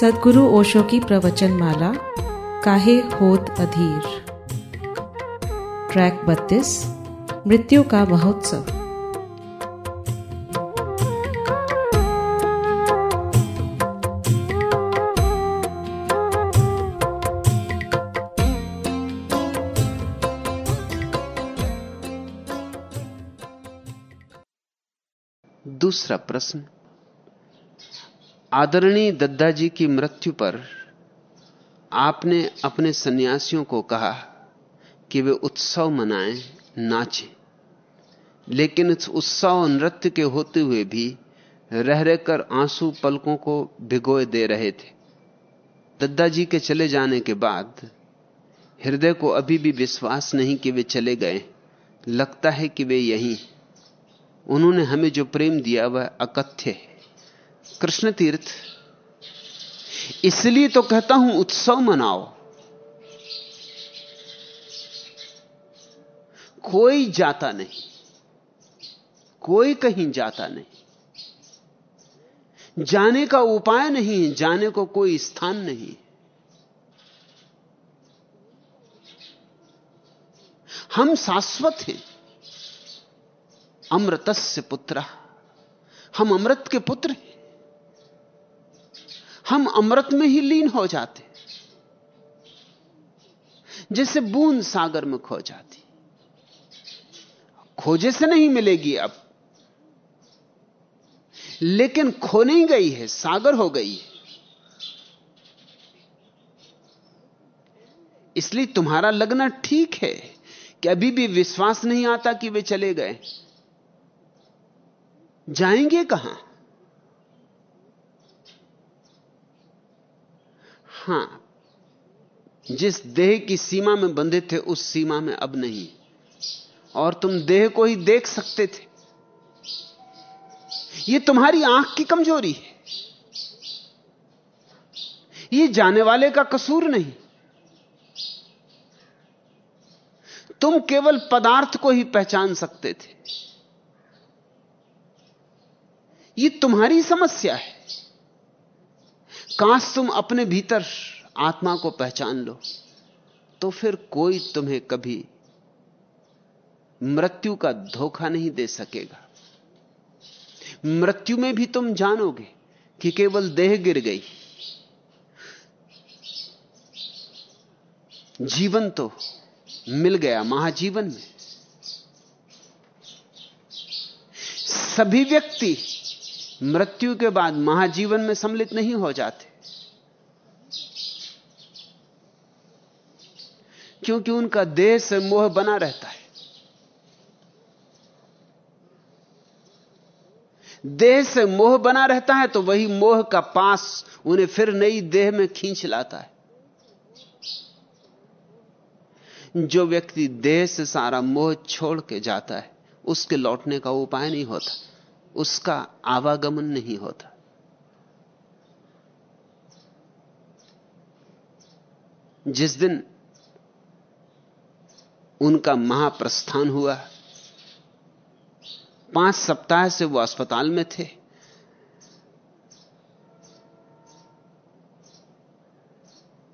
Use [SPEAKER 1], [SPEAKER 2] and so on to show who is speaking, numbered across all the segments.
[SPEAKER 1] सदगुरु ओशो की प्रवचन माला काहे होत अधीर? ट्रैक बत्तीस, मृत्यु का महोत्सव।
[SPEAKER 2] दूसरा प्रश्न आदरणीय दद्दा जी की मृत्यु पर आपने अपने सन्यासियों को कहा कि वे उत्सव मनाएँ, नाचें। लेकिन इस उत्सव नृत्य के होते हुए भी रह रहकर आँसू पलकों को भिगोए दे रहे थे। दद्दा जी के चले जाने के बाद हृदय को अभी भी विश्वास नहीं कि वे चले गए। लगता है कि वे यहीं उन्होंने हमें जो प्रेम दिया वह अकथ्य है। कृष्ण तीर्थ इसलिए तो कहता हूँ, उत्सव मनाओ। कोई जाता नहीं। कोई कहीं जाता नहीं। जाने का उपाय नहीं है जाने को कोई स्थान नहीं। हम शाश्वत हैं। अमृतस्य पुत्र। हम अमृत के पुत्र हैं। हम अमृत में ही लीन हो जाते जैसे बूंद सागर में खो जाती। खोजे से नहीं मिलेगी अब। लेकिन खो नहीं गई है, सागर हो गई है। इसलिए तुम्हारा लगना ठीक है कि अभी भी विश्वास नहीं आता कि वे चले गए। जाएँगे कहाँ? हाँ, जिस देह की सीमा में बंधे थे, उस सीमा में अब नहीं। और तुम देह को ही देख सकते थे। यह तुम्हारी आँख की कमज़ोरी है। यह जाने वाले का कसूर नहीं। तुम केवल पदार्थ को ही पहचान सकते थे। यह तुम्हारी समस्या है। काश तुम अपने भीतर आत्मा को पहचान लो तो फिर कोई तुम्हें कभी मृत्यु का धोखा नहीं दे सकेगा। मृत्यु में भी तुम जानोगे कि केवल देह गिर गई। जीवन तो मिल गया महाजीवन में। सभी व्यक्ति मृत्यु के बाद महाजीवन में सम्मिलित नहीं हो जाते। क्योंकि उनका देह से मोह बना रहता है। देह से मोह बना रहता है तो वही मोह का पास उन्हें फिर नई देह में खींच लाता है। जो व्यक्ति देह से सारा मोह छोड़ के जाता है, उसके लौटने का उपाय नहीं होता, उसका आवागमन नहीं होता। जिस दिन उनका महाप्रस्थान हुआ। पाँच सप्ताह से वो अस्पताल में थे।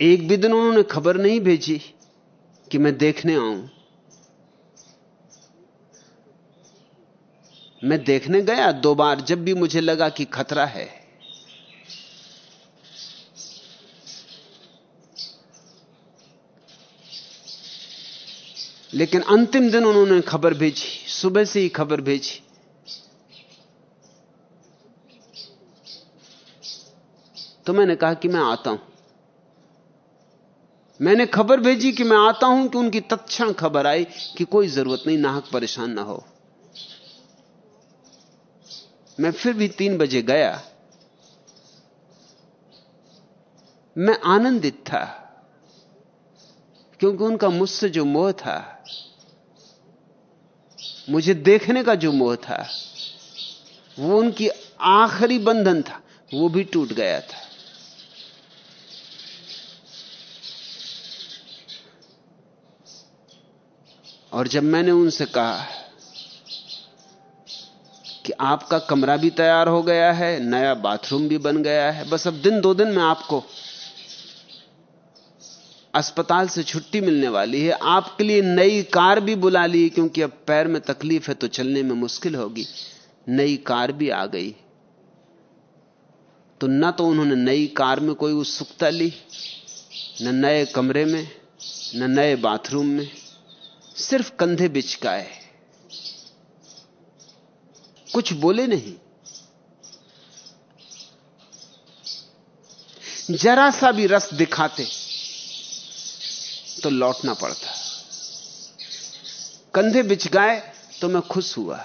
[SPEAKER 2] एक भी दिन उन्होंने खबर नहीं भेजी कि मैं देखने आऊँ। मैं देखने गया दो बार जब भी मुझे लगा कि खतरा है। लेकिन अंतिम दिन उन्होंने खबर भेजी, सुबह से ही खबर भेजी। तो मैंने कहा कि मैं आता हूँ। मैंने खबर भेजी कि मैं आता हूँ कि उनकी तत्क्षण खबर आई कि कोई ज़रूरत नहीं, नाहक परेशान ना हो। मैं फिर भी तीन बजे गया। मैं आनंदित था, क्योंकि उनका मुझसे जो मोह था मुझे देखने का जो मोह था, वो उनकी आखिरी बंधन था, वो भी टूट गया था। और जब मैंने उनसे कहा कि आपका कमरा भी तैयार हो गया है, नया बाथरूम भी बन गया है, बस अब दिन दो दिन में आपको अस्पताल से छुट्टी मिलने वाली है। आपके लिए नई कार भी बुला ली, क्योंकि अब पैर में तकलीफ़ है तो चलने में मुश्किल होगी। नई कार भी आ गई। तो न तो उन्होंने नई कार में कोई उत्सुकता ली, न नए कमरे में, न नए बाथरूम में, सिर्फ़ कंधे बिचकाए। कुछ बोले नहीं। जरा सा भी रस दिखाते। तो लौटना पड़ता। कंधे बिछ गए तो मैं खुश हुआ।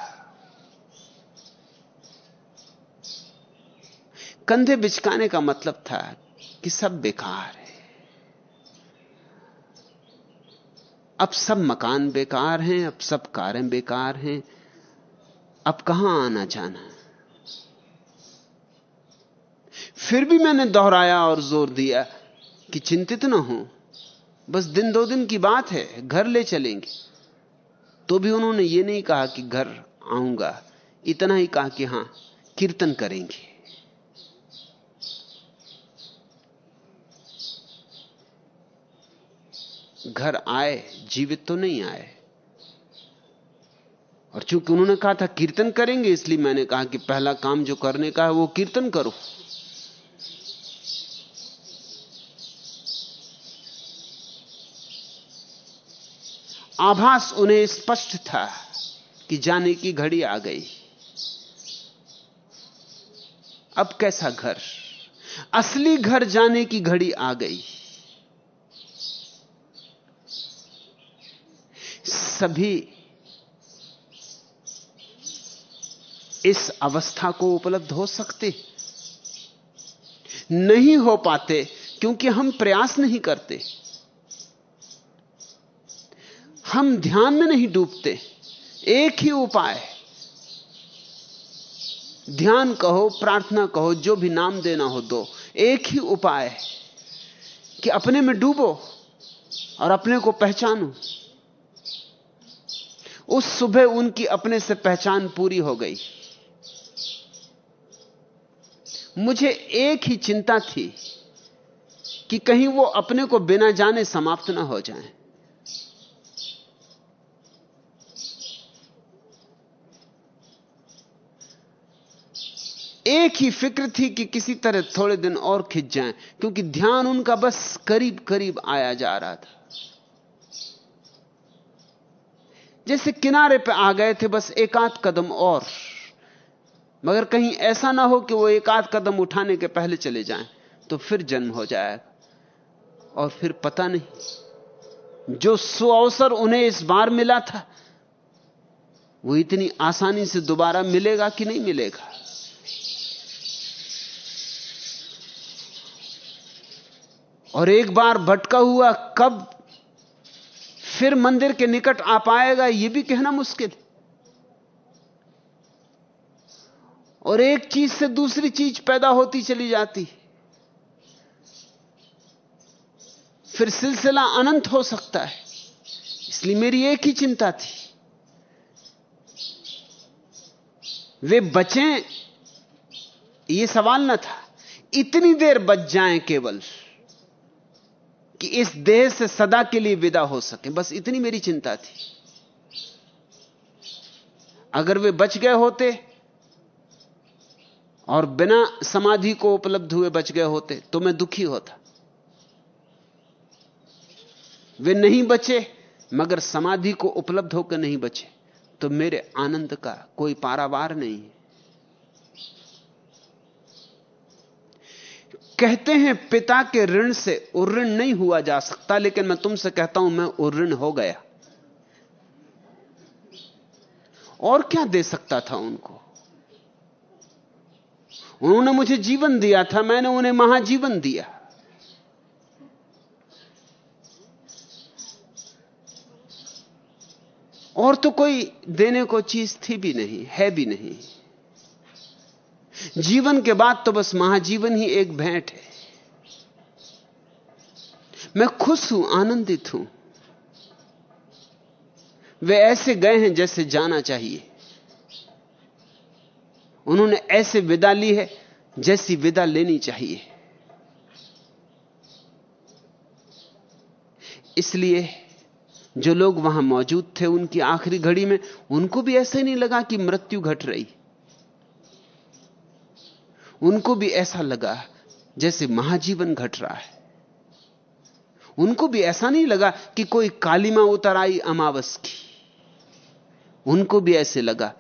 [SPEAKER 2] कंधे बिचकाने का मतलब था कि सब बेकार है। अब सब मकान बेकार हैं, अब सब कारें बेकार हैं, अब कहाँ आना जाना। फिर भी मैंने दोहराया और ज़ोर दिया कि चिंतित ना हो। बस दिन दो दिन की बात है, घर ले चलेंगे। तो भी उन्होंने ये नहीं कहा कि घर आऊँगा, इतना ही कहा कि हाँ, कीर्तन करेंगे। घर आए, जीवित तो नहीं आए। और चूँकि उन्होंने कहा था, कीर्तन करेंगे, इसलिए मैंने कहा कि पहला काम जो करने का है, वो कीर्तन करो। आभास उन्हें स्पष्ट था कि जाने की घड़ी आ गई। अब कैसा घर? असली घर जाने की घड़ी आ गई। सभी इस अवस्था को उपलब्ध हो सकते, नहीं हो पाते, क्योंकि हम प्रयास नहीं करते। हम ध्यान में नहीं डूबते, एक ही उपाय ध्यान कहो, प्रार्थना कहो, जो भी नाम देना हो दो। एक ही उपाय कि अपने में डूबो और अपने को पहचानो। उस सुबह उनकी अपने से पहचान पूरी हो गई। मुझे एक ही चिंता थी कि कहीं वो अपने को बिना जाने समाप्त ना हो जाएँ। एक ही फ़िक्र थी कि किसी तरह थोड़े दिन और खिंच जाएँ, क्योंकि ध्यान उनका बस करीब करीब आया जा रहा था। जैसे किनारे पे आ गए थे बस एक आध कदम और, मगर कहीं ऐसा ना हो कि वो एक आध कदम उठाने के पहले चले जाएँ तो फिर जन्म हो जाएगा। और फिर पता नहीं, जो सुअवसर उन्हें इस बार मिला था, वो इतनी आसानी से दोबारा मिलेगा कि नहीं मिलेगा? और एक बार भटका हुआ कब फिर मंदिर के निकट आ पाएगा यह भी कहना मुश्किल। और एक चीज़ से दूसरी चीज़ पैदा होती चली जाती। फिर सिलसिला अनंत हो सकता है, इसलिए मेरी एक ही चिंता थी। वे बचें यह सवाल न था, इतनी देर बच जाएँ केवल। कि इस देह से सदा के लिए विदा हो सके। बस इतनी मेरी चिंता थी। अगर वे बच गए होते और बिना समाधि को उपलब्ध हुए बच गए होते तो मैं दुखी होता। वे नहीं बचे, मगर समाधि को उपलब्ध होकर नहीं बचे तो मेरे आनंद का कोई पारावार नहीं है। कहते हैं पिता के ऋण से उऋण नहीं हुआ जा सकता, लेकिन मैं तुमसे कहता हूँ, मैं उऋण हो गया। और क्या दे सकता था उनको? उन्होंने मुझे जीवन दिया था, मैंने उन्हें महाजीवन दिया। और तो कोई देने को चीज़ थी भी नहीं, है भी नहीं। जीवन के बाद तो बस महाजीवन ही एक भेंट है। मैं खुश हूँ, आनंदित हूँ। वे ऐसे गए हैं जैसे जाना चाहिए। उन्होंने ऐसे विदा ली है जैसी विदा लेनी चाहिए। इसलिए जो लोग वहाँ मौजूद थे, उनकी आखिरी घड़ी में उनको भी ऐसे नहीं लगा कि मृत्यु घट रही। उनको भी ऐसा लगा जैसे महाजीवन घट रहा है। उनको भी ऐसा नहीं लगा कि कोई कालिमा उतर आई अमावस की। उनको भी ऐसे लगा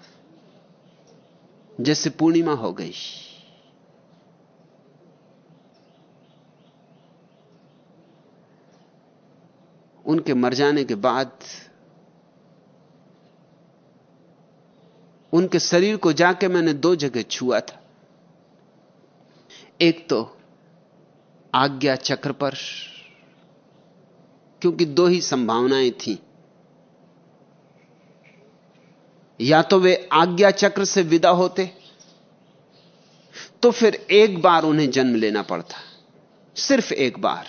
[SPEAKER 2] जैसे पूर्णिमा हो गई। उनके मर जाने के बाद उनके शरीर को जाके मैंने दो जगह छुआ था। एक तो आज्ञा चक्र पर, क्योंकि दो ही संभावनाएँ थी। या तो वे आज्ञा चक्र से विदा होते तो फिर एक बार उन्हें जन्म लेना पड़ता, सिर्फ़ एक बार।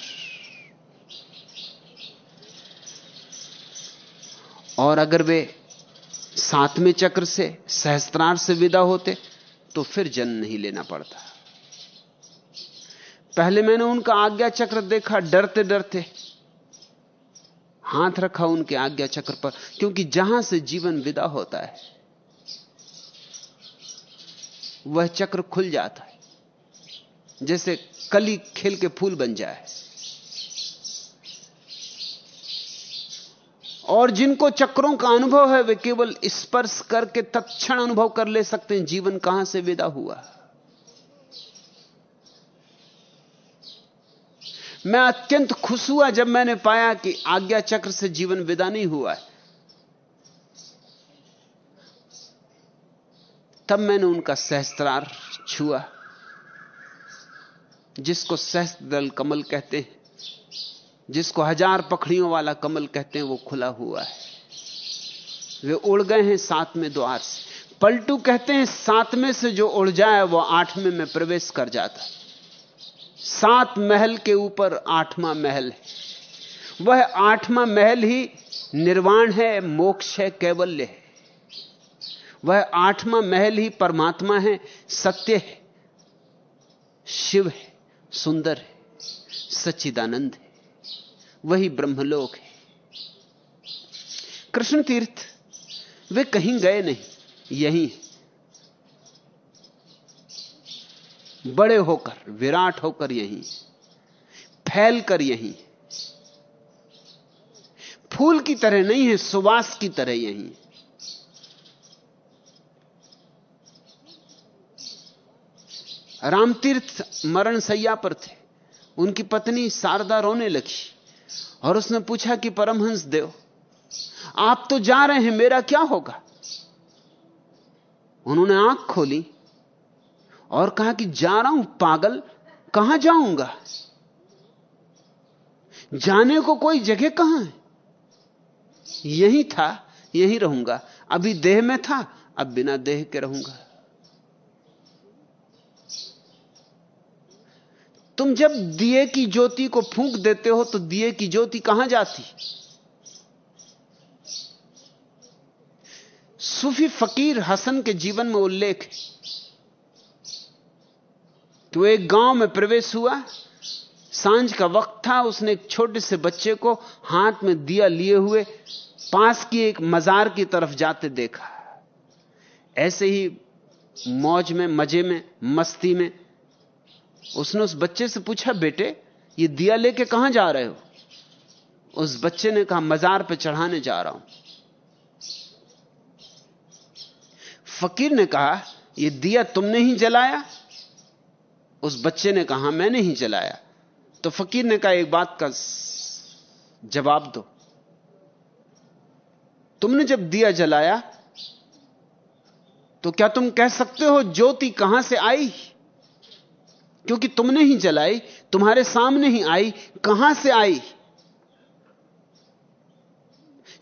[SPEAKER 2] और अगर वे सातवें चक्र से सहस्त्रार से विदा होते तो फिर जन्म नहीं लेना पड़ता। पहले मैंने उनका आज्ञा चक्र देखा, डरते डरते। हाथ रखा उनके आज्ञा चक्र पर, क्योंकि जहाँ से जीवन विदा होता है, वह चक्र खुल जाता है। जैसे कली खेल के फूल बन जाए। और जिनको चक्रों का अनुभव है, वे केवल स्पर्श करके तत्क्षण अनुभव कर ले सकते हैं, जीवन कहाँ से विदा हुआ। मैं अत्यंत खुश हुआ जब मैंने पाया कि आज्ञा चक्र से जीवन विदा नहीं हुआ है। तब मैंने उनका सहस्त्रार छुआ, जिसको सहस्त्र दल कमल कहते हैं, जिसको हज़ार पखड़ियों वाला कमल कहते हैं, वो खुला हुआ है। वे उड़ गए हैं सातवें द्वार से। पलटू कहते हैं सातवें से जो उड़ जाए, वो आठवें में प्रवेश कर जाता। है सात महल के ऊपर आठवां महल है। वह आठवां महल ही निर्वाण है, मोक्ष है, कैवल्य है। वह आठवां महल ही परमात्मा है, सत्य है, शिव है, सुंदर है, सच्चिदानंद है। वही ब्रह्मलोक है। कृष्ण तीर्थ, वे कहीं गए नहीं, यही है बड़े होकर, विराट होकर यहीं, फैल कर यहीं। फूल की तरह नहीं है, सुवास की तरह यहीं। रामतीर्थ मरण सैया पर थे। उनकी पत्नी शारदा रोने लगी और उसने पूछा कि परमहंस देव, आप तो जा रहे हैं, मेरा क्या होगा? उन्होंने आँख खोली। और कहा कि जा रहा हूँ, पागल, कहाँ जाऊँगा? जाने को कोई जगह कहाँ है? यही था, यही रहूँगा। अभी देह में था, अब बिना देह के रहूँगा। तुम जब दिए की ज्योति को फूंक देते हो तो दिए की ज्योति कहाँ जाती? सूफी फकीर हसन के जीवन में उल्लेख है। तो एक गाँव में प्रवेश हुआ। साँझ का वक्त था, उसने एक छोटे से बच्चे को हाथ में दिया लिए हुए, पास की एक मजार की तरफ़ जाते देखा। ऐसे ही मौज में, मज़े में, मस्ती में उसने उस बच्चे से पूछा, बेटे, ये दिया लेके कहाँ जा रहे हो? उस बच्चे ने कहा, मजार पे चढ़ाने जा रहा हूँ। फकीर ने कहा, ये दिया तुमने ही जलाया? उस बच्चे ने कहा मैंने ही जलाया। तो फकीर ने कहा, एक बात का जवाब दो। तुमने जब दिया जलाया तो क्या तुम कह सकते हो, ज्योति कहाँ से आई? क्योंकि तुमने ही जलाई, तुम्हारे सामने ही आई, कहाँ से आई?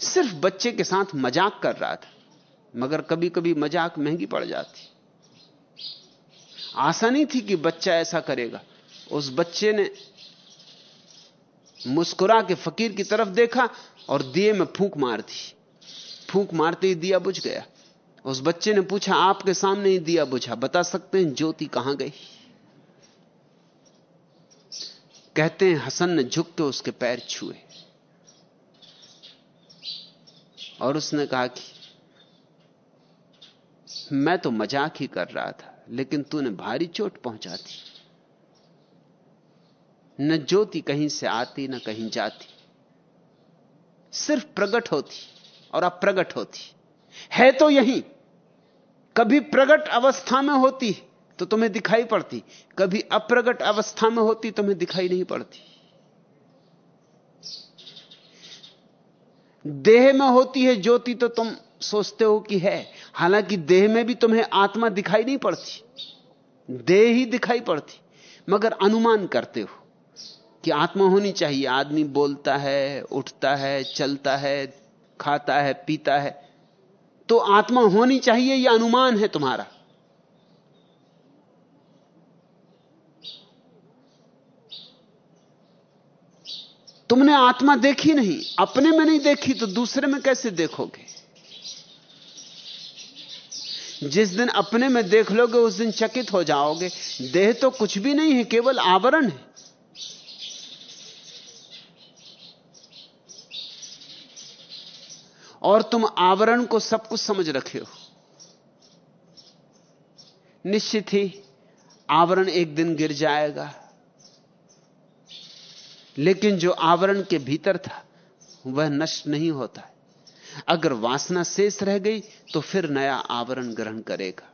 [SPEAKER 2] सिर्फ़ बच्चे के साथ मज़ाक कर रहा था, मगर कभी कभी मज़ाक महँगी पड़ जाती। आशा नहीं थी कि बच्चा ऐसा करेगा। उस बच्चे ने मुस्कुरा के फकीर की तरफ़ देखा और दिए में फूंक मार दी। फूंक मारते ही दिया बुझ गया। उस बच्चे ने पूछा, आपके सामने ही दिया बुझा, बता सकते हैं ज्योति कहाँ गई? कहते हैं, हसन ने झुक के उसके पैर छुए। और उसने कहा कि, मैं तो मज़ाक ही कर रहा था। लेकिन तूने भारी चोट पहुँचा दी। न ज्योति कहीं से आती, न कहीं जाती। सिर्फ़ प्रकट होती और अप्रगट होती। है तो यही। कभी प्रगट अवस्था में होती तो तुम्हें दिखाई पड़ती। कभी अप्रगट अवस्था में होती तुम्हें दिखाई नहीं पड़ती। देह में होती है ज्योति तो तुम सोचते हो कि है। हालाँकि देह में भी तुम्हें आत्मा दिखाई नहीं पड़ती। देह ही दिखाई पड़ती। मगर अनुमान करते हो कि आत्मा होनी चाहिए। आदमी बोलता है, उठता है, चलता है, खाता है, पीता है। तो आत्मा होनी चाहिए यह अनुमान है तुम्हारा? तुमने आत्मा देखी नहीं। अपने में नहीं देखी तो दूसरे में कैसे देखोगे? जिस दिन अपने में देख लोगे, उस दिन चकित हो जाओगे। देह तो कुछ भी नहीं है, केवल आवरण है। और तुम आवरण को सब कुछ समझ रखे हो। निश्चित ही आवरण एक दिन गिर जाएगा। लेकिन जो आवरण के भीतर था, वह नष्ट नहीं होता है। अगर वासना शेष रह गई तो फिर नया आवरण ग्रहण करेगा।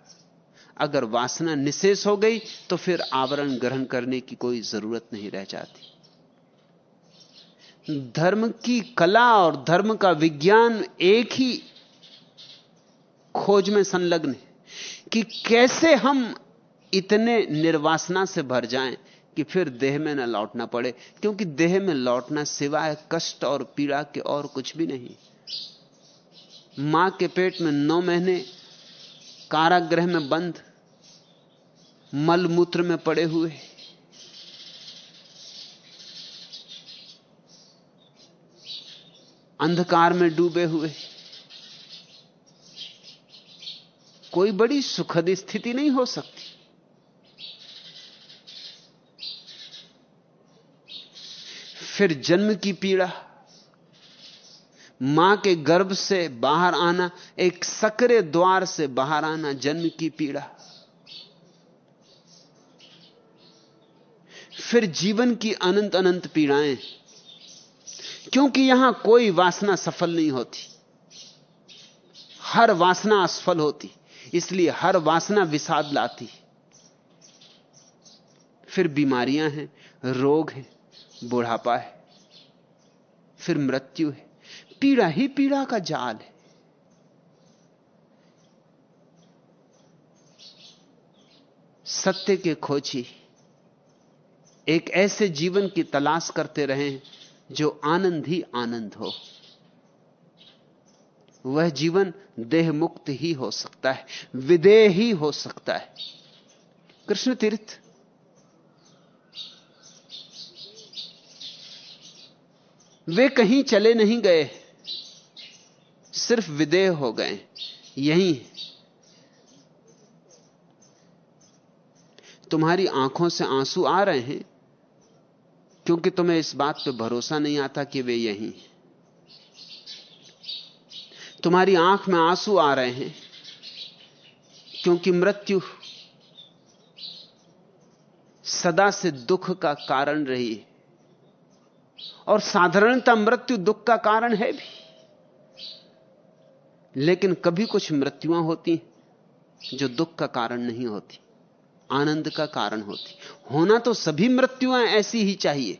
[SPEAKER 2] अगर वासना निशेष हो गई तो फिर आवरण ग्रहण करने की कोई ज़रूरत नहीं रह जाती। धर्म की कला और धर्म का विज्ञान एक ही खोज में संलग्न है कि कैसे हम इतने निर्वासना से भर जाएँ कि फिर देह में न लौटना पड़े, क्योंकि देह में लौटना सिवाय कष्ट और पीड़ा के और कुछ भी नहीं। माँ के पेट में नौ महीने, कारागृह में बंद मल मूत्र में पड़े हुए। अंधकार में डूबे हुए। कोई बड़ी सुखद स्थिति नहीं हो सकती। फिर जन्म की पीड़ा माँ के गर्भ से बाहर आना, एक सकरे द्वार से बाहर आना जन्म की पीड़ा। फिर जीवन की अनंत अनंत पीड़ाएँ, क्योंकि यहाँ कोई वासना सफल नहीं होती। हर वासना असफल होती, इसलिए हर वासना विषाद लाती। फिर बीमारियाँ हैं, रोग हैं, बुढ़ापा है, फिर मृत्यु है। पीड़ा ही पीड़ा का जाल है। सत्य के खोजी एक ऐसे जीवन की तलाश करते रहे जो आनंद ही आनंद हो। वह जीवन देह मुक्त ही हो सकता है, विदेह ही हो सकता है। कृष्ण तीर्थ। वे कहीं चले नहीं गए। सिर्फ़ विदेह हो गए, यही तुम्हारी आँखों से आँसू आ रहे हैं, क्योंकि तुम्हें इस बात पे भरोसा नहीं आता कि वे यही तुम्हारी आँख में आँसू आ रहे हैं, क्योंकि मृत्यु सदा से दुख का कारण रही है, और साधारणता मृत्यु दुख का कारण है भी। लेकिन कभी कुछ मृत्युआं होती जो दुख का कारण नहीं होती, आनंद का कारण होती। होना तो सभी मृत्युआं ऐसी ही चाहिए।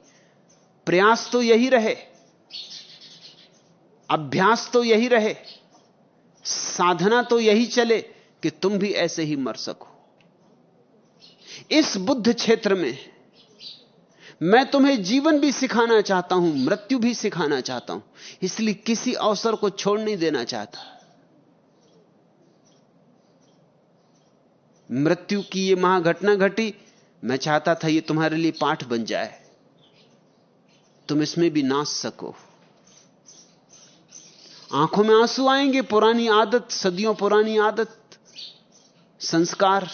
[SPEAKER 2] प्रयास तो यही रहे, अभ्यास तो यही रहे, साधना तो यही चले कि तुम भी ऐसे ही मर सको। इस बुद्ध क्षेत्र में मैं तुम्हें जीवन भी सिखाना चाहता हूँ, मृत्यु भी सिखाना चाहता हूँ, इसलिए किसी अवसर को छोड़ नहीं देना चाहता। मृत्यु की यह महाघटना घटी, मैं चाहता था यह तुम्हारे लिए पाठ बन जाए। तुम इसमें भी नाच सको। आँखों में आँसू आएँगे, पुरानी आदत, सदियों पुरानी आदत, संस्कार।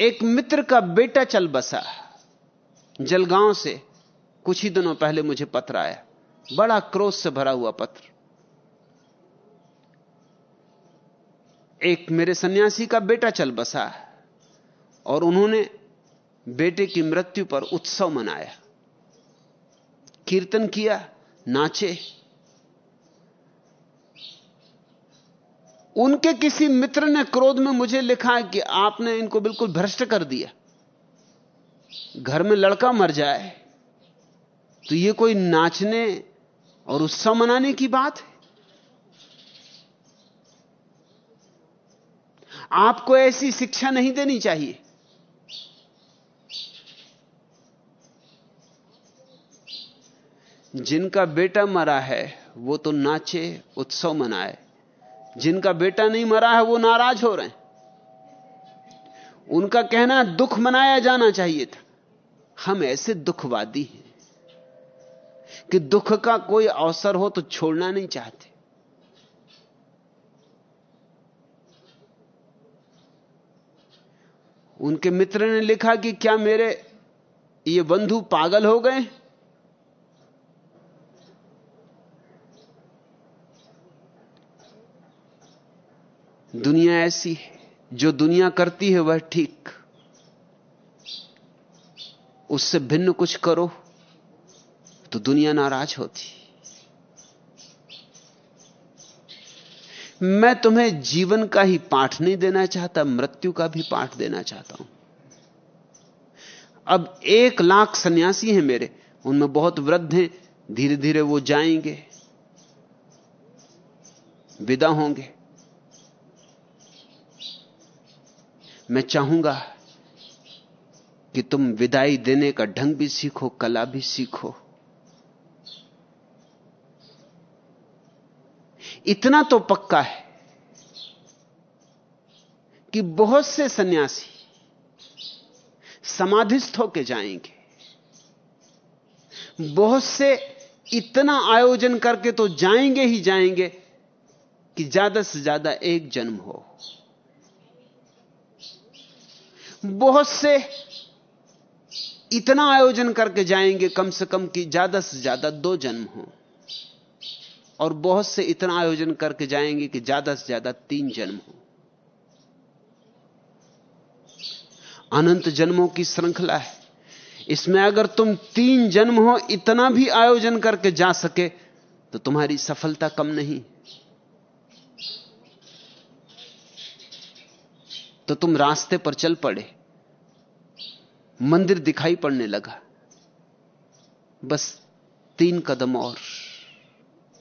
[SPEAKER 2] एक मित्र का बेटा चल बसा, जलगांव से, कुछ ही दिनों पहले मुझे पत्र आया बड़ा क्रोध से भरा हुआ पत्र। एक मेरे सन्यासी का बेटा चल बसा और उन्होंने बेटे की मृत्यु पर उत्सव मनाया। कीर्तन किया, नाचे। उनके किसी मित्र ने क्रोध में मुझे लिखा कि आपने इनको बिल्कुल भ्रष्ट कर दिया। घर में लड़का मर जाए तो ये कोई नाचने और उत्सव मनाने की बात है? आपको ऐसी शिक्षा नहीं देनी चाहिए। जिनका बेटा मरा है, वो तो नाचे, उत्सव मनाए। जिनका बेटा नहीं मरा है, वो नाराज़ हो रहे हैं। उनका कहना, दुख मनाया जाना चाहिए था। हम ऐसे दुखवादी हैं कि दुख का कोई अवसर हो तो छोड़ना नहीं चाहते। उनके मित्र ने लिखा कि क्या मेरे ये बंधु पागल हो गए? दुनिया ऐसी है, जो दुनिया करती है वह ठीक। उससे भिन्न कुछ करो तो दुनिया नाराज़ होती। मैं तुम्हें जीवन का ही पाठ नहीं देना चाहता, मृत्यु का भी पाठ देना चाहता हूँ। अब एक लाख सन्यासी हैं मेरे, उनमें बहुत वृद्ध हैं धीरे धीरे वो जाएँगे, विदा होंगे। मैं चाहूँगा कि तुम विदाई देने का ढंग भी सीखो, कला भी सीखो। इतना तो पक्का है कि बहुत से सन्यासी समाधिस्थ होके जाएँगे। बहुत से इतना आयोजन करके तो जाएँगे ही जाएँगे कि ज़्यादा से ज़्यादा एक जन्म हो। बहुत से इतना आयोजन करके जाएँगे कम से कम कि ज़्यादा से ज़्यादा दो जन्म हो। और बहुत से इतना आयोजन करके जाएँगे कि ज़्यादा से ज़्यादा तीन जन्म हो। अनंत जन्मों की श्रृंखला है। इसमें अगर तुम तीन जन्म हो, इतना भी आयोजन करके जा सके तो तुम्हारी सफलता कम नहीं। तो तुम रास्ते पर चल पड़े। मंदिर दिखाई पड़ने लगा। बस तीन कदम और।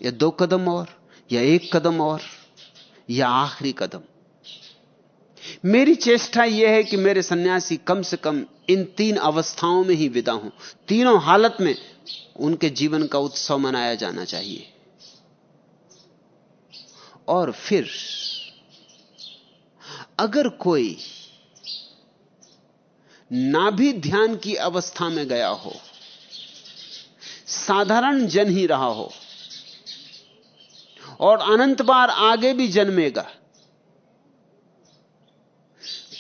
[SPEAKER 2] या दो कदम और, या एक कदम और, या आखिरी कदम। मेरी चेष्टा यह है कि मेरे सन्यासी कम से कम इन तीन अवस्थाओं में ही विदा हों। तीनों हालत में उनके जीवन का उत्सव मनाया जाना चाहिए। और फिर, अगर कोई ना भी ध्यान की अवस्था में गया हो, साधारण जन ही रहा हो और अनंत बार आगे भी जन्मेगा।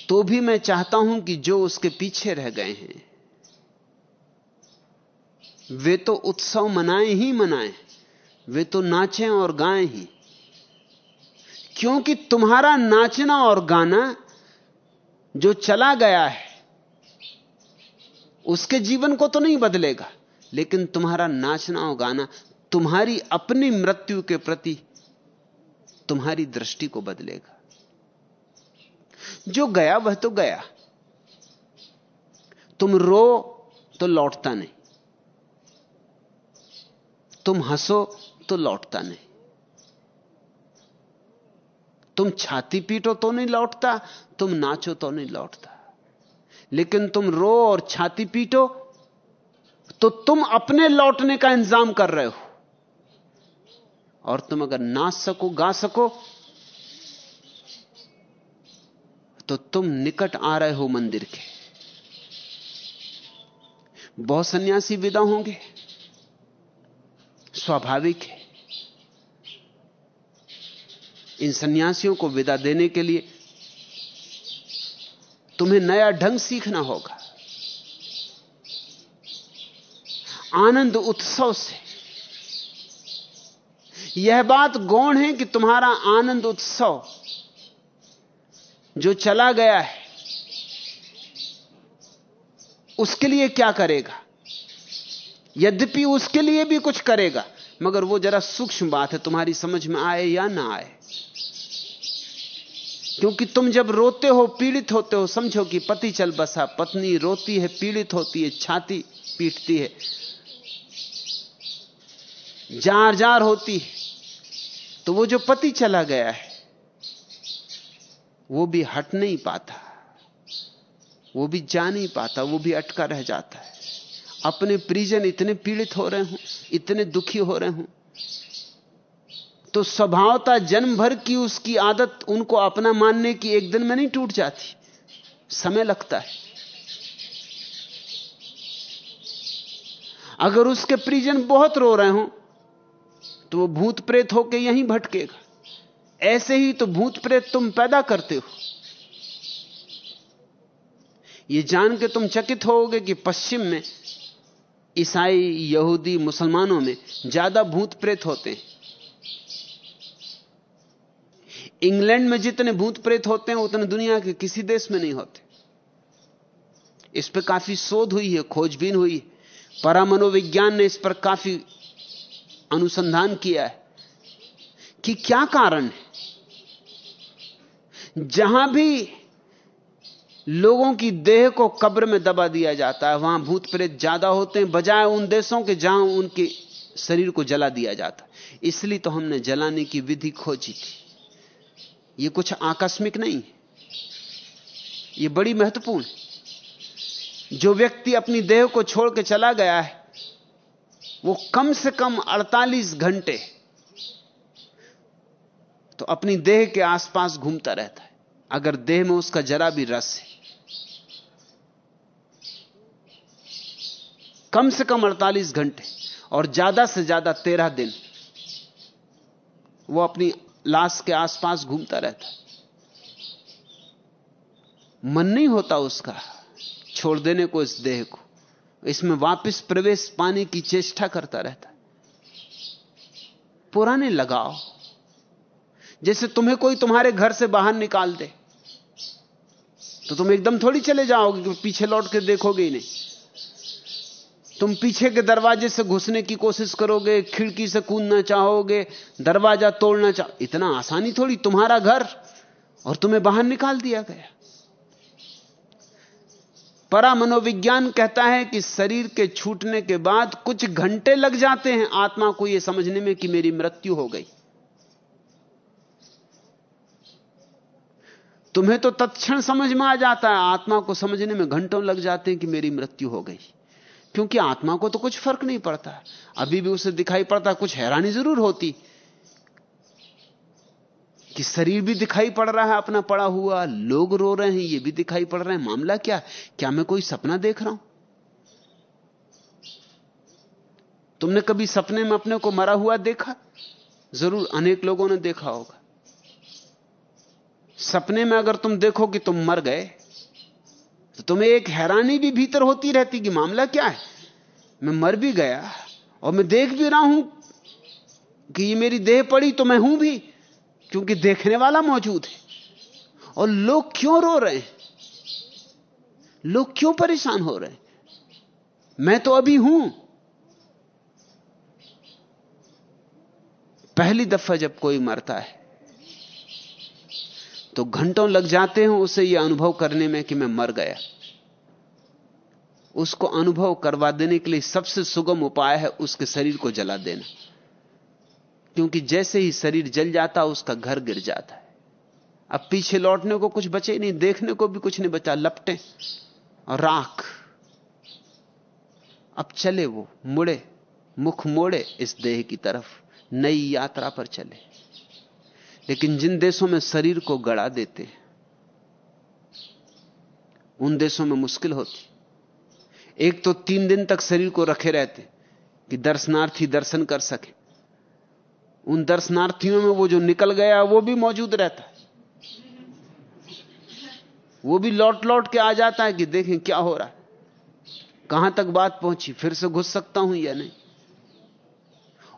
[SPEAKER 2] तो भी मैं चाहता हूँ कि जो उसके पीछे रह गए हैं, वे तो उत्सव मनाएँ ही मनाएँ, वे तो नाचें और गाएँ ही। क्योंकि तुम्हारा नाचना और गाना जो चला गया है, उसके जीवन को तो नहीं बदलेगा, लेकिन तुम्हारा नाचना और गाना, तुम्हारी अपनी मृत्यु के प्रति तुम्हारी दृष्टि को बदलेगा। जो गया, वह तो गया। तुम रो तो लौटता नहीं। तुम हंसो तो लौटता नहीं। तुम छाती पीटो तो नहीं लौटता, तुम नाचो तो नहीं लौटता। लेकिन तुम रो और छाती पीटो तो तुम अपने लौटने का इंतज़ाम कर रहे हो। और तुम अगर नाच सको, गा सको तो तुम निकट आ रहे हो मंदिर के। बहुत सन्यासी विदा होंगे, स्वाभाविक है। इन सन्यासियों को विदा देने के लिए तुम्हें नया ढंग सीखना होगा। आनंद उत्सव से यह बात गौण है कि तुम्हारा आनंद उत्सव जो चला गया है, उसके लिए क्या करेगा? यद्यपि उसके लिए भी कुछ करेगा, मगर वो जरा सूक्ष्म बात है, तुम्हारी समझ में आए या ना आए? क्योंकि तुम जब रोते हो, पीड़ित होते हो, समझो कि पति चल बसा, पत्नी रोती है, पीड़ित होती है, छाती पीटती है जार जार होती है। तो वो जो पति चला गया है, वो भी हट नहीं पाता। वो भी जा नहीं पाता, वो भी अटका रह जाता है। अपने परिजन इतने पीड़ित हो रहे हूँ, इतने दुखी हो रहे हूँ तो स्वभावता जन्म भर की उसकी आदत उनको अपना मानने की एक दिन में नहीं टूट जाती। समय लगता है। अगर उसके परिजन बहुत रो रहे हो तो वो भूत प्रेत होकर यहीं भटकेगा। ऐसे ही तो भूत प्रेत तुम पैदा करते हो। ये जान के तुम चकित होगे कि पश्चिम में, ईसाई, यहूदी, मुसलमानों में ज़्यादा भूत प्रेत होते हैं। इंग्लैंड में जितने भूत प्रेत होते हैं, उतने दुनिया के किसी देश में नहीं होते। इस पर काफ़ी शोध हुई है, खोजबीन हुई है। परामनोविज्ञान ने इस पर काफ़ी अनुसंधान किया है कि क्या कारण है? जहाँ भी लोगों की देह को कब्र में दबा दिया जाता है, वहाँ भूत प्रेत ज़्यादा होते हैं, बजाय उन देशों के जहाँ उनके शरीर को जला दिया जाता इसलिए तो हमने जलाने की विधि खोजी थी। यह कुछ आकस्मिक नहीं है। यह बड़ी महत्वपूर्ण जो व्यक्ति अपनी देह को छोड़ के चला गया है वो कम से कम 48 घंटे तो अपनी देह के आसपास घूमता रहता है। अगर देह में उसका जरा भी रस है, कम से कम 48 घंटे और ज़्यादा से ज़्यादा तेरह दिन वो अपनी लाश के आसपास घूमता रहता मन नहीं होता उसका छोड़ देने को इस देह को। इसमें वापस प्रवेश पाने की चेष्टा करता रहता पुराने लगाओ जैसे तुम्हें कोई तुम्हारे घर से बाहर निकाल दे तो तुम एकदम थोड़ी चले जाओगे कि पीछे लौट के देखोगे ही नहीं। तुम पीछे के दरवाजे से घुसने की कोशिश करोगे, खिड़की से कूदना चाहोगे, दरवाज़ा तोड़ना चाहो, इतना आसानी थोड़ी तुम्हारा घर और तुम्हें बाहर निकाल दिया गया। परा मनोविज्ञान कहता है कि शरीर के छूटने के बाद कुछ घंटे लग जाते हैं आत्मा को यह समझने में कि मेरी मृत्यु हो गई। तुम्हें तो तत्क्षण समझ में आ जाता है, आत्मा को समझने में घंटों लग जाते हैं कि मेरी मृत्यु हो गई। क्योंकि आत्मा को तो कुछ फ़र्क नहीं पड़ता। अभी भी उसे दिखाई पड़ता, कुछ हैरानी ज़रूर होती। कि शरीर भी दिखाई पड़ रहा है अपना पड़ा हुआ, लोग रो रहे हैं, ये भी दिखाई पड़ रहे हैं। मामला क्या? क्या मैं कोई सपना देख रहा हूँ? तुमने कभी सपने में अपने को मरा हुआ देखा? ज़रूर, अनेक लोगों ने देखा होगा। सपने में अगर तुम देखो कि तुम मर गए। तो तुम्हें एक हैरानी भी भीतर होती रहती कि मामला क्या है? मैं मर भी गया और मैं देख भी रहा हूँ कि ये मेरी देह पड़ी तो मैं हूँ भी। क्योंकि देखने वाला मौजूद है। और लोग क्यों रो रहे हैं? लोग क्यों परेशान हो रहे हैं? मैं तो अभी हूँ। पहली दफ़ा जब कोई मरता है तो घंटों लग जाते हैं उसे यह अनुभव करने में कि मैं मर गया। उसको अनुभव करवा देने के लिए सबसे सुगम उपाय है उसके शरीर को जला देना। क्योंकि जैसे ही शरीर जल जाता, उसका घर गिर जाता है। अब पीछे लौटने को कुछ बचे नहीं, देखने को भी कुछ नहीं बचा, लपटे और राख। अब चले वो, मुड़े, मुख मोड़े इस देह की तरफ़, नई यात्रा पर चले। लेकिन जिन देशों में शरीर को गड़ा देते, उन देशों में मुश्किल होती। एक तो तीन दिन तक शरीर को रखे रहते कि दर्शनार्थी दर्शन कर सके। उन दर्शनार्थियों में वो जो निकल गया, वो भी मौजूद रहता है। वो भी लौट लौट के आ जाता है कि देखें क्या हो रहा है। कहाँ तक बात पहुँची, फिर से घुस सकता हूँ या नहीं?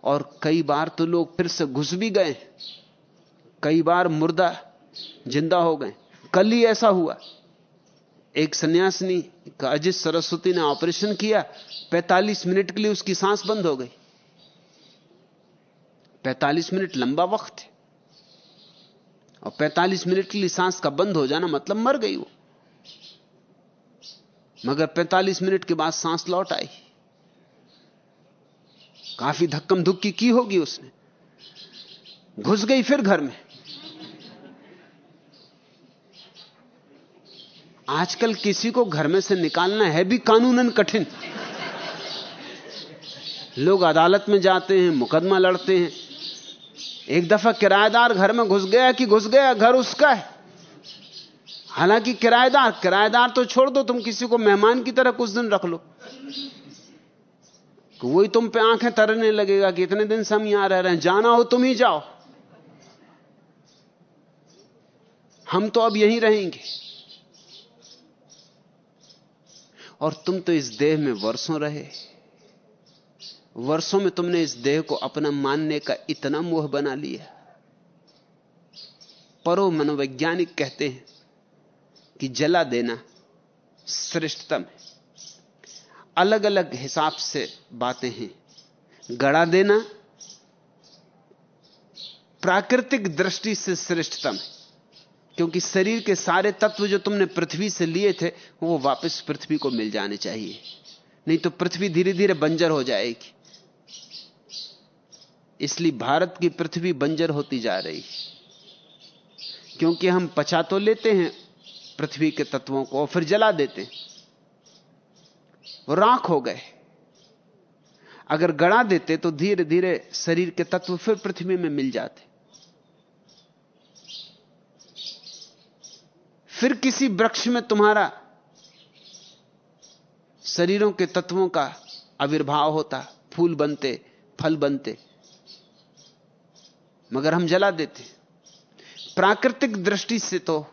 [SPEAKER 2] और कई बार तो लोग फिर से घुस भी गए कई बार मुर्दा ज़िंदा हो गए कल ही ऐसा हुआ। एक सन्यासिनी का अजित सरस्वती ने ऑपरेशन किया 45 मिनट के लिए उसकी सांस बंद हो गई। 45 मिनट लंबा वक्त है। और 45 मिनट के लिए सांस का बंद हो जाना मतलब मर गई वो। मगर 45 मिनट के बाद सांस लौट आई। काफ़ी धक्कम धुक्की की होगी उसने। घुस गई फिर घर में। आजकल किसी को घर में से निकालना है भी कानूनन कठिन। लोग अदालत में जाते हैं, मुकदमा लड़ते हैं। एक दफ़ा किराएदार घर में घुस गया कि घुस गया, घर उसका है। हालाँकि किराएदार किराएदार तो छोड़ दो, तुम किसी को मेहमान की तरह कुछ दिन रख लो। वही तुम पे आँखें तरने लगेगा कि इतने दिन से हम यहाँ रह रहे हैं, जाना हो तुम ही जाओ। हम तो अब यहीं रहेंगे। और तुम तो इस देह में वर्षों रहे। वर्षों में तुमने इस देह को अपना मानने का इतना मोह बना लिया परो मनोवैज्ञानिक कहते हैं कि जला देना श्रेष्ठतम है। अलग अलग हिसाब से बातें हैं। गड़ा देना प्राकृतिक दृष्टि से श्रेष्ठतम है। क्योंकि शरीर के सारे तत्व जो तुमने पृथ्वी से लिए थे, वो वापस पृथ्वी को मिल जाने चाहिए। नहीं तो पृथ्वी धीरे धीरे बंजर हो जाएगी। इसलिए भारत की पृथ्वी बंजर होती जा रही है। क्योंकि हम पचा तो लेते हैं, पृथ्वी के तत्वों को और फिर जला देते वो राख हो गए। अगर गड़ा देते तो धीरे धीरे शरीर के तत्व फिर पृथ्वी में मिल जाते। फिर किसी वृक्ष में तुम्हारा शरीरों के तत्वों का आविर्भाव होता, फूल बनते, फल बनते। मगर हम जला देते। प्राकृतिक दृष्टि से तो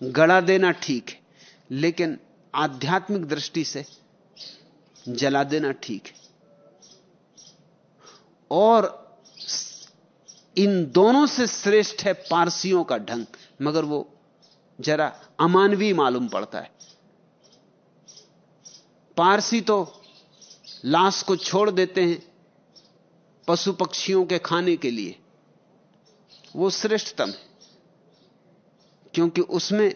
[SPEAKER 2] गड़ा देना ठीक है, लेकिन आध्यात्मिक दृष्टि से जला देना ठीक है। और इन दोनों से श्रेष्ठ है पारसियों का ढंग, मगर वो जरा अमानवीय मालूम पड़ता है। पारसी तो लाश को छोड़ देते हैं पशु पक्षियों के खाने के लिए। वो श्रेष्ठतम है। क्योंकि उसमें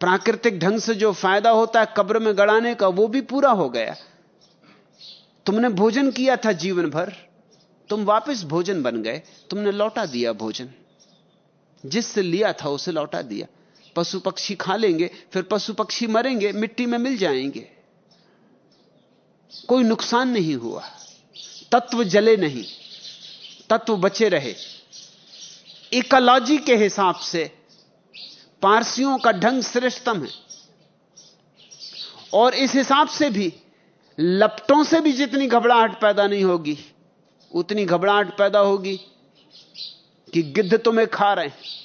[SPEAKER 2] प्राकृतिक ढंग से जो फ़ायदा होता है कब्र में गड़ाने का, वो भी पूरा हो गया। तुमने भोजन किया था जीवन भर, तुम वापस भोजन बन गए, तुमने लौटा दिया भोजन। जिससे लिया था उसे लौटा दिया। पशु पक्षी खा लेंगे, फिर पशु पक्षी मरेंगे, मिट्टी में मिल जाएँगे। कोई नुकसान नहीं हुआ। तत्व जले नहीं, तत्व बचे रहे। इकोलॉजी के हिसाब से पारसियों का ढंग श्रेष्ठतम है। और इस हिसाब से भी लपटों से भी जितनी घबराहट पैदा नहीं होगी, उतनी घबराहट पैदा होगी कि गिद्ध तुम्हें खा रहे हैं।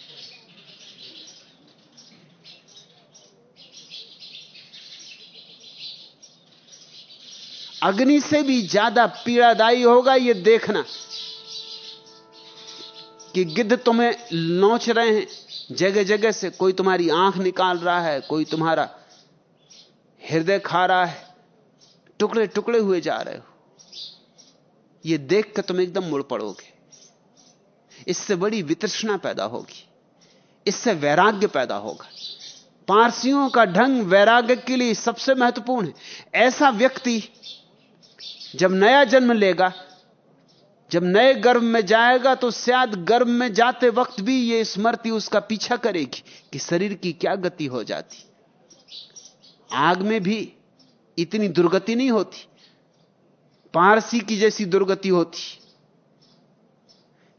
[SPEAKER 2] अग्नि से भी ज़्यादा पीड़ादायी होगा यह देखना। कि गिद्ध तुम्हें नोच रहे हैं। जगह जगह से कोई तुम्हारी आँख निकाल रहा है, कोई तुम्हारा हृदय खा रहा है टुकड़े टुकड़े हुए जा रहे हो। यह देख कर तुम एकदम मुड़ पड़ोगे। इससे बड़ी वितृष्णा पैदा होगी। इससे वैराग्य पैदा होगा। पारसियों का ढंग वैराग्य के लिए सबसे महत्वपूर्ण है। ऐसा व्यक्ति जब नया जन्म लेगा जब नए गर्भ में जाएगा तो शायद गर्भ में जाते वक्त भी यह स्मृति उसका पीछा करेगी कि शरीर की क्या गति हो जाती। आग में भी इतनी दुर्गति नहीं होती। पारसी की जैसी दुर्गति होती।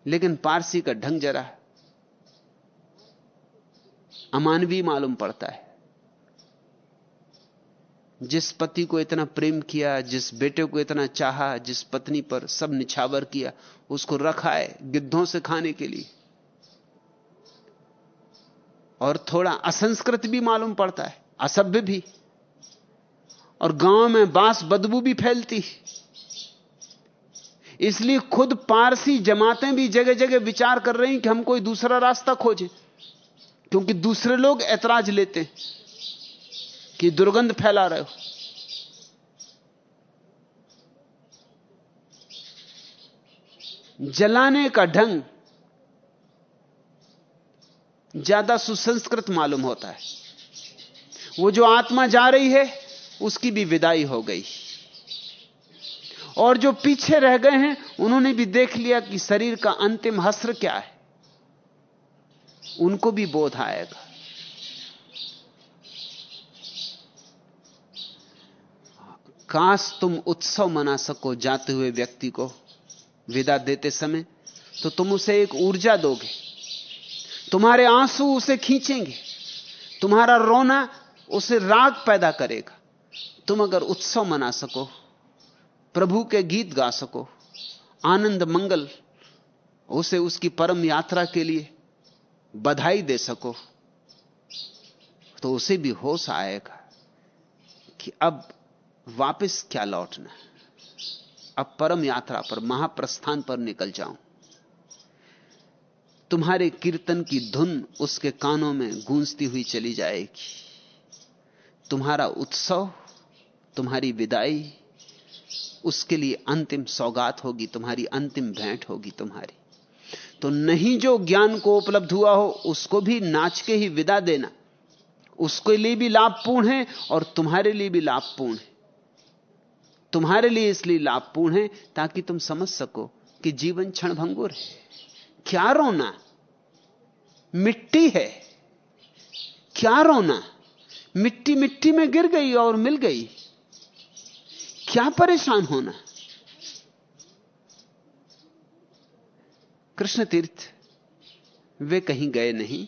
[SPEAKER 2] लेकिन पारसी का ढंग जरा अमानवीय मालूम पड़ता है। जिस पति को इतना प्रेम किया, जिस बेटे को इतना चाहा, जिस पत्नी पर सब निछावर किया, उसको रखा है गिद्धों से खाने के लिए। और थोड़ा असंस्कृत भी मालूम पड़ता है, असभ्य भी। और गाँव में बाँस बदबू भी फैलती। इसलिए खुद पारसी जमातें भी जगह जगह विचार कर रही कि हम कोई दूसरा रास्ता खोजें, क्योंकि दूसरे लोग ऐतराज लेते हैं। कि दुर्गंध फैला रहे हो। जलाने का ढंग ज़्यादा सुसंस्कृत मालूम होता है। वो जो आत्मा जा रही है, उसकी भी विदाई हो गई। और जो पीछे रह गए हैं, उन्होंने भी देख लिया कि शरीर का अंतिम हस्र क्या है। उनको भी बोध आएगा। काश तुम उत्सव मना सको जाते हुए व्यक्ति को विदा देते समय तो तुम उसे एक ऊर्जा दोगे। तुम्हारे आँसू उसे खींचेंगे। तुम्हारा रोना उसे राग पैदा करेगा। तुम अगर उत्सव मना सको, प्रभु के गीत गा सको, आनंद, मंगल, उसे उसकी परम यात्रा के लिए बधाई दे सको तो उसे भी होश आएगा कि अब वापस क्या लौटना अब परम यात्रा पर, महाप्रस्थान पर निकल जाऊँ। तुम्हारे कीर्तन की धुन उसके कानों में गूंजती हुई चली जाएगी। तुम्हारा उत्सव, तुम्हारी विदाई, उसके लिए अंतिम सौगात होगी, तुम्हारी अंतिम भेंट होगी तुम्हारी। तो नहीं जो ज्ञान को उपलब्ध हुआ हो, उसको भी नाच के ही विदा देना। उसके लिए भी लाभपूर्ण है और तुम्हारे लिए भी लाभपूर्ण है। तुम्हारे लिए इसलिए लाभपूर्ण है ताकि तुम समझ सको कि जीवन क्षणभंगुर है। क्या रोना? मिट्टी है। क्या रोना? मिट्टी मिट्टी में गिर गई और मिल गई। क्या परेशान होना? कृष्ण तीर्थ वे कहीं गए नहीं।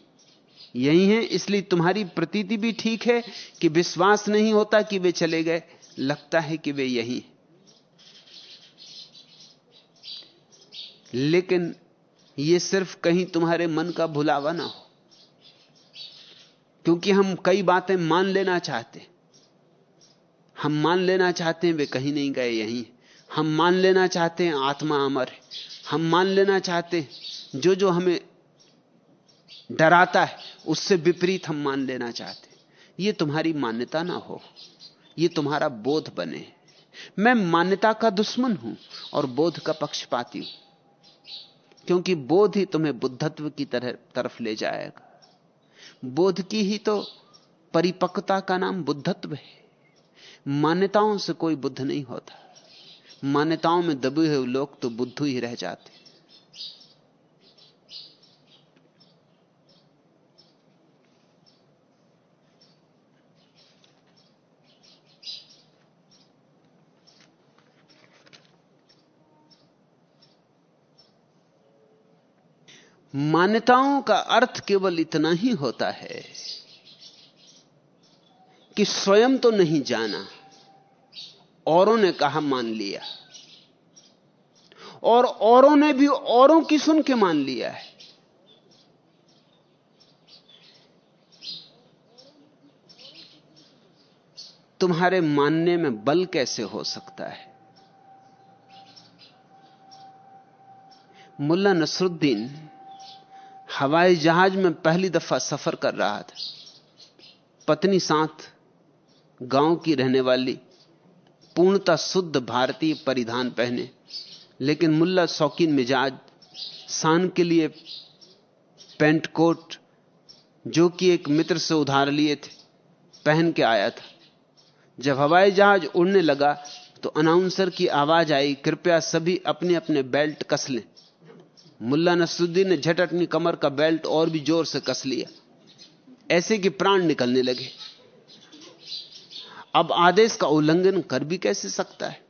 [SPEAKER 2] यही हैं, इसलिए तुम्हारी प्रतीति भी ठीक है कि विश्वास नहीं होता कि वे चले गए। लगता है कि वे यही लेकिन ये सिर्फ़ कहीं तुम्हारे मन का भुलावा ना हो। क्योंकि हम कई बातें मान लेना चाहते हम मान लेना चाहते हैं वे कहीं नहीं गए, यहीं हम मान लेना चाहते हैं आत्मा अमर है। हम मान लेना चाहते हैं जो जो हमें डराता है, उससे विपरीत हम मान लेना चाहते ये तुम्हारी मान्यता ना हो। ये तुम्हारा बोध बने। मैं मान्यता का दुश्मन हूँ और बोध का पक्षपाती हूँ। क्योंकि बोध ही तुम्हें बुद्धत्व की तरह तरफ़ ले जाएगा। बोध की ही तो परिपक्वता का नाम बुद्धत्व है। मान्यताओं से कोई बुद्ध नहीं होता। मान्यताओं में दबे हुए लोग तो बुद्ध ही रह जाते। मान्यताओं का अर्थ केवल इतना ही होता है कि स्वयं तो नहीं जाना। औरों ने कहा, मान लिया। और औरों ने भी औरों की सुन के मान लिया है। तुम्हारे मानने में बल कैसे हो सकता है? मुल्ला नसरुद्दीन हवाई जहाज़ में पहली दफ़ा सफ़र कर रहा था। पत्नी साथ गाँव की रहने वाली, पूर्णता शुद्ध भारतीय परिधान पहने, लेकिन मुल्ला शौकीन मिजाज शान के लिए पेंट कोट, जो कि एक मित्र से उधार लिए थे, पहन के आया था। जब हवाई जहाज़ उड़ने लगा तो अनाउंसर की आवाज़ आई, कृपया सभी अपने अपने बेल्ट कस लें। मुल्ला नसरुद्दीन ने झट अपनी कमर का बेल्ट और भी ज़ोर से कस लिया। ऐसे कि प्राण निकलने लगे। अब आदेश का उल्लंघन कर भी कैसे सकता है?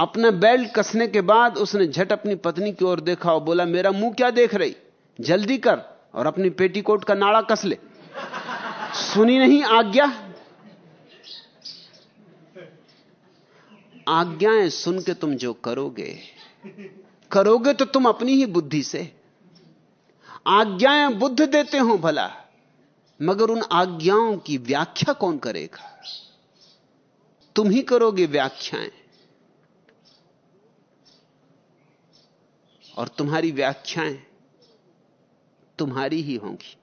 [SPEAKER 2] अपना बेल्ट कसने के बाद उसने झट अपनी पत्नी की ओर देखा और बोला, मेरा मुँह क्या देख रही? जल्दी कर और अपनी पेटीकोट का नाड़ा कस ले। सुनी नहीं आज्ञा? आज्ञाएँ सुन के तुम जो करोगे करोगे तो तुम अपनी ही बुद्धि से आज्ञाएँ बुद्ध देते हो भला, मगर उन आज्ञाओं की व्याख्या कौन करेगा? तुम ही करोगे व्याख्याएँ। और तुम्हारी व्याख्याएँ तुम्हारी ही होंगी।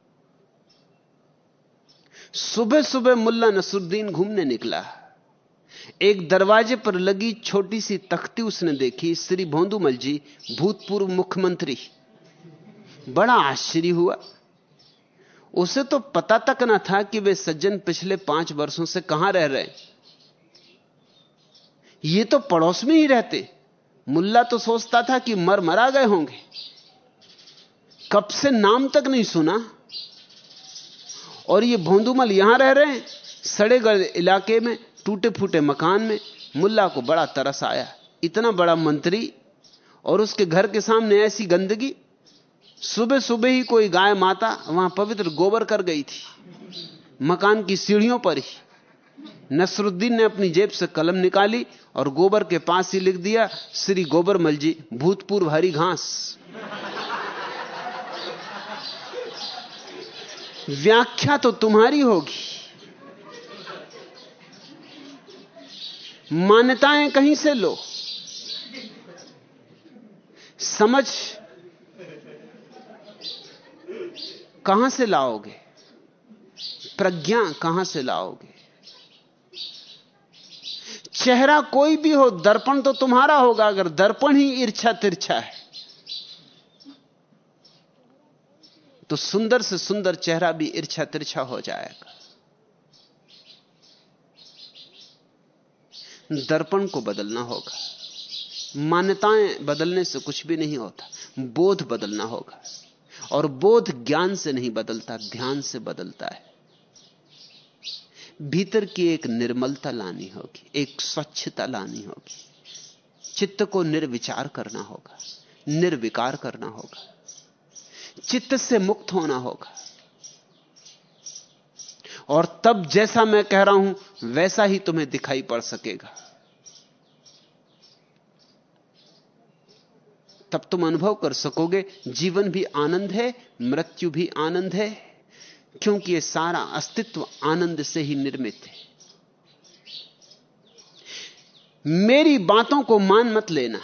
[SPEAKER 2] सुबह सुबह मुल्ला नसरुद्दीन घूमने निकला। एक दरवाजे पर लगी छोटी सी तख्ती उसने देखी, श्री भोंदूमल जी, भूतपूर्व मुख्यमंत्री। बड़ा आश्चर्य हुआ। उसे तो पता तक ना था कि वे सज्जन पिछले पाँच वर्षों से कहाँ रह रहे ये तो पड़ोस में ही रहते। मुल्ला तो सोचता था कि मर मरा गए होंगे। कब से नाम तक नहीं सुना। और ये भोंदूमल यहाँ रह रहे हैं सड़े इलाके में। टूटे फूटे मकान में मुल्ला को बड़ा तरस आया। इतना बड़ा मंत्री और उसके घर के सामने ऐसी गंदगी सुबह सुबह ही कोई गाय माता वहाँ पवित्र गोबर कर गई थी। मकान की सीढ़ियों पर ही नसरुद्दीन ने अपनी जेब से कलम निकाली और गोबर के पास ही लिख दिया, श्री गोबरमल जी भूतपूर्व हरी घास। व्याख्या तो तुम्हारी होगी। मान्यताएँ कहीं से लो। समझ कहाँ से लाओगे? प्रज्ञा कहाँ से लाओगे? चेहरा कोई भी हो, दर्पण तो तुम्हारा होगा, अगर दर्पण ही ईर्छा तिरछा है। तो सुंदर से सुंदर चेहरा भी ईर्छा तिरछा हो जाएगा। दर्पण को बदलना होगा। मान्यताएँ बदलने से कुछ भी नहीं होता, बोध बदलना होगा। और बोध ज्ञान से नहीं बदलता, ध्यान से बदलता है। भीतर की एक निर्मलता लानी होगी, एक स्वच्छता लानी होगी। चित्त को निर्विचार करना होगा, निर्विकार करना होगा। चित्त से मुक्त होना होगा। और तब जैसा मैं कह रहा हूँ, वैसा ही तुम्हें दिखाई पड़ सकेगा। तब तुम अनुभव कर सकोगे, जीवन भी आनंद है, मृत्यु भी आनंद है, क्योंकि यह सारा अस्तित्व आनंद से ही निर्मित है। मेरी बातों को मान मत लेना,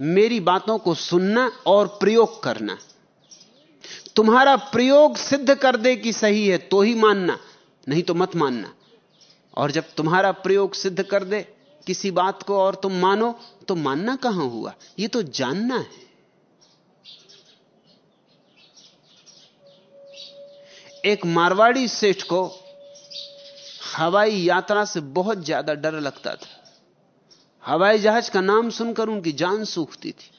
[SPEAKER 2] मेरी बातों को सुनना और प्रयोग करना। तुम्हारा प्रयोग सिद्ध कर दे कि सही है तो ही मानना, नहीं तो मत मानना। और जब तुम्हारा प्रयोग सिद्ध कर दे, किसी बात को और तुम मानो तो मानना कहाँ हुआ? यह तो जानना है। एक मारवाड़ी सेठ को हवाई यात्रा से बहुत ज़्यादा डर लगता था। हवाई जहाज़ का नाम सुनकर उनकी जान सूखती थी।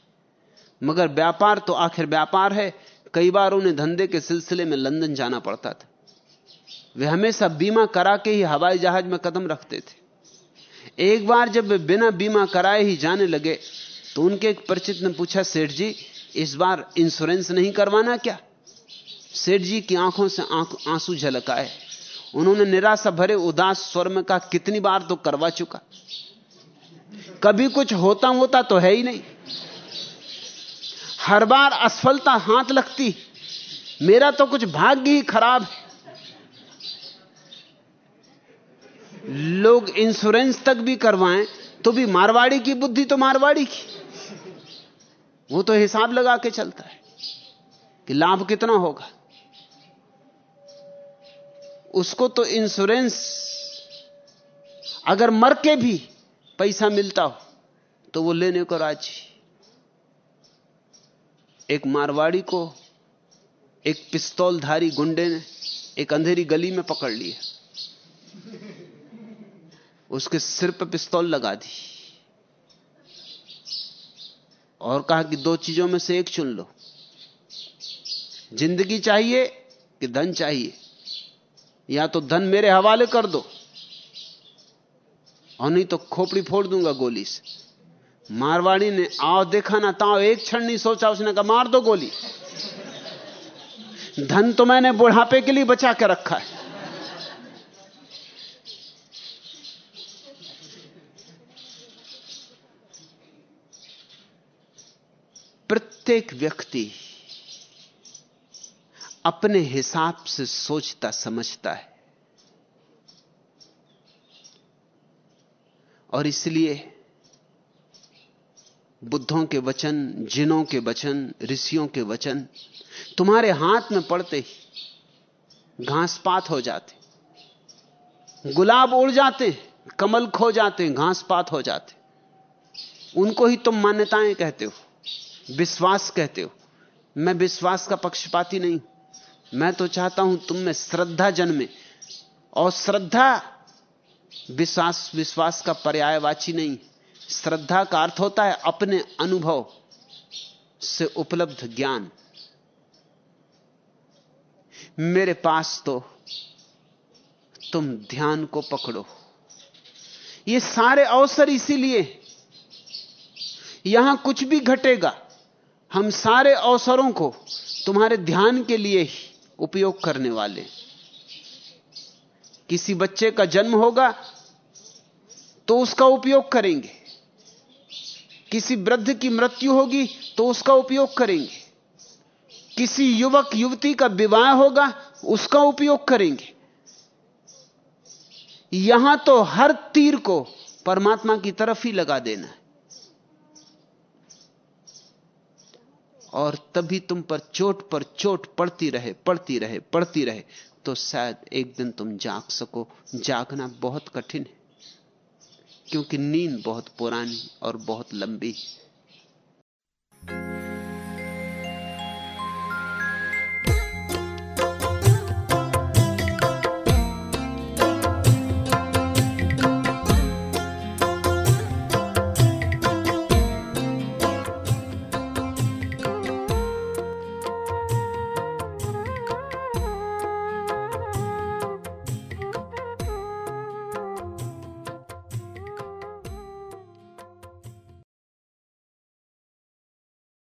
[SPEAKER 2] मगर व्यापार तो आखिर व्यापार है कई बार उन्हें धंधे के सिलसिले में लंदन जाना पड़ता था। वे हमेशा बीमा करा के ही हवाई जहाज़ में कदम रखते थे। एक बार जब वे बिना बीमा कराए ही जाने लगे तो उनके एक परिचित ने पूछा, सेठ जी, इस बार इंश्योरेंस नहीं करवाना क्या? सेठ जी की आँखों से आँसू झलक आए। उन्होंने निराशा भरे उदास स्वर में कहा, कितनी बार तो करवा चुका। कभी कुछ होता होता तो है ही नहीं। हर बार असफलता हाथ लगती मेरा तो कुछ भाग्य ही खराब है। लोग इंश्योरेंस तक भी करवाएँ तो भी मारवाड़ी की बुद्धि तो मारवाड़ी की। वो तो हिसाब लगा के चलता है कि लाभ कितना होगा। उसको तो इंश्योरेंस, अगर मर के भी पैसा मिलता हो तो वो लेने को राज़ी एक मारवाड़ी को एक पिस्तौलधारी गुंडे ने एक अंधेरी गली में पकड़ लिया उसके सिर पर पिस्तौल लगा दी। और कहा कि दो चीज़ों में से एक चुन लो। ज़िंदगी चाहिए कि धन चाहिए। या तो धन मेरे हवाले कर दो। और नहीं तो खोपड़ी फोड़ दूँगा गोली से। मारवाड़ी ने, आओ देखा ना, ताओ एक क्षण नहीं सोचा, उसने कहा, मार दो गोली। धन तो मैंने बुढ़ापे के लिए बचा के रखा है। प्रत्येक व्यक्ति अपने हिसाब से सोचता, समझता है। और इसलिए बुद्धों के वचन, जिनों के वचन, ऋषियों के वचन, तुम्हारे हाथ में पड़ते ही घास पात हो जाते गुलाब उड़ जाते कमल खो जाते घास पात हो जाते उनको ही तुम मान्यताएँ कहते हो, विश्वास कहते हो। मैं विश्वास का पक्षपाती नहीं मैं तो चाहता हूँ तुम में श्रद्धा जन्मे और श्रद्धा, विश्वास विश्वास का पर्यायवाची नहीं। श्रद्धा का अर्थ होता है अपने अनुभव से उपलब्ध ज्ञान। मेरे पास तो तुम ध्यान को पकड़ो। ये सारे अवसर इसीलिए यहाँ कुछ भी घटेगा, हम सारे अवसरों को तुम्हारे ध्यान के लिए ही उपयोग करने वाले। किसी बच्चे का जन्म होगा तो उसका उपयोग करेंगे। किसी वृद्ध की मृत्यु होगी तो उसका उपयोग करेंगे। किसी युवक, युवती का विवाह होगा, उसका उपयोग करेंगे। यहाँ तो हर तीर को परमात्मा की तरफ़ ही लगा देना और तभी तुम पर चोट पर चोट पड़ती रहे पड़ती रहे पड़ती रहे तो शायद एक दिन तुम जाग सको। जागना बहुत कठिन है। क्योंकि नींद बहुत पुरानी और बहुत लंबी है।